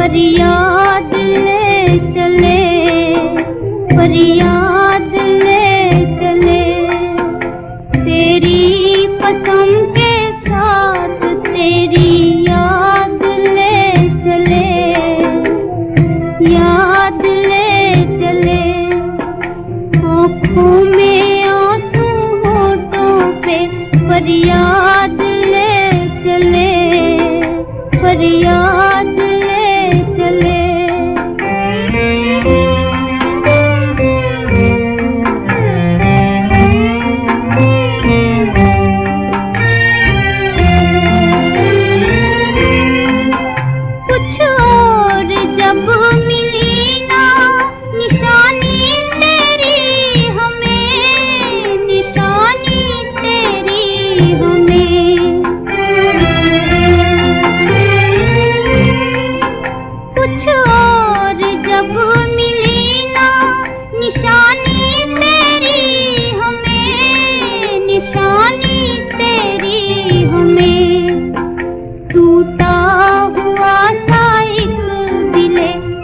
फरियाद ले चले फरियाद ले चले। तेरी कसम के साथ तेरी याद ले चले, याद ले चले। आँखों में आँसू होठों पे फरियाद ले चले फरियाद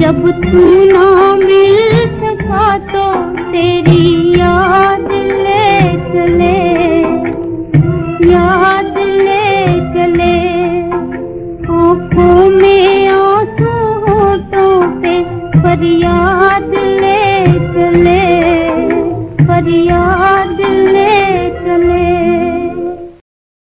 जब तू ना मिल सका तो तेरी